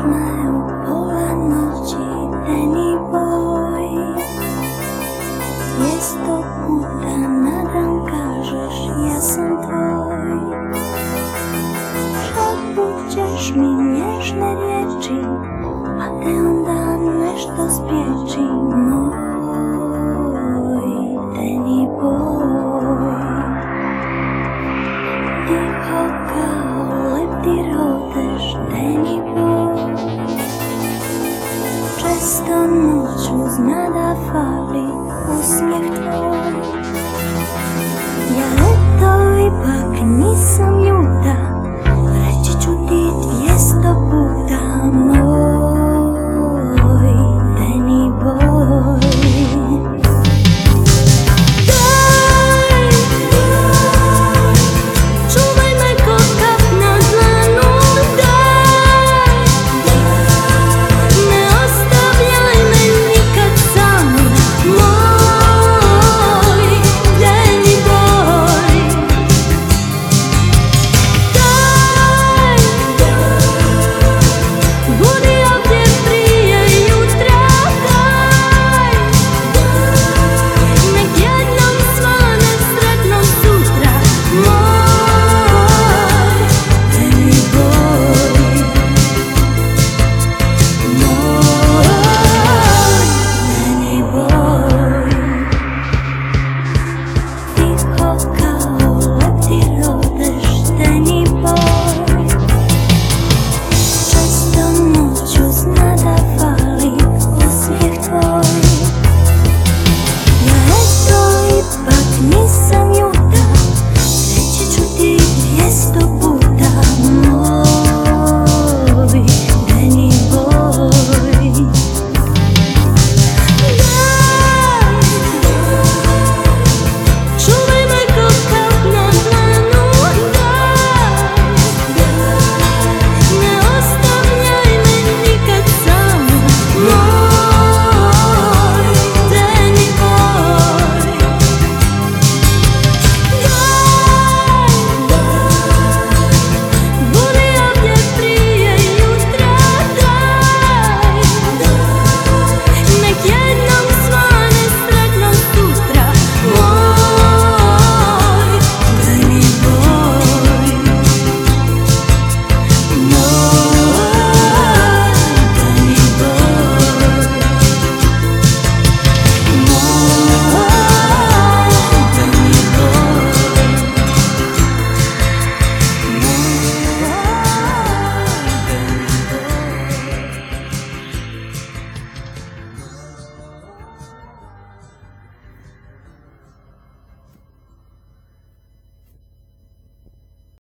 Śnią pola noci Danny Jest to chmura na brankarzysz Ja sam twój Przebudzisz mi nieżne wieci A tę danesz do spieczy Nowa for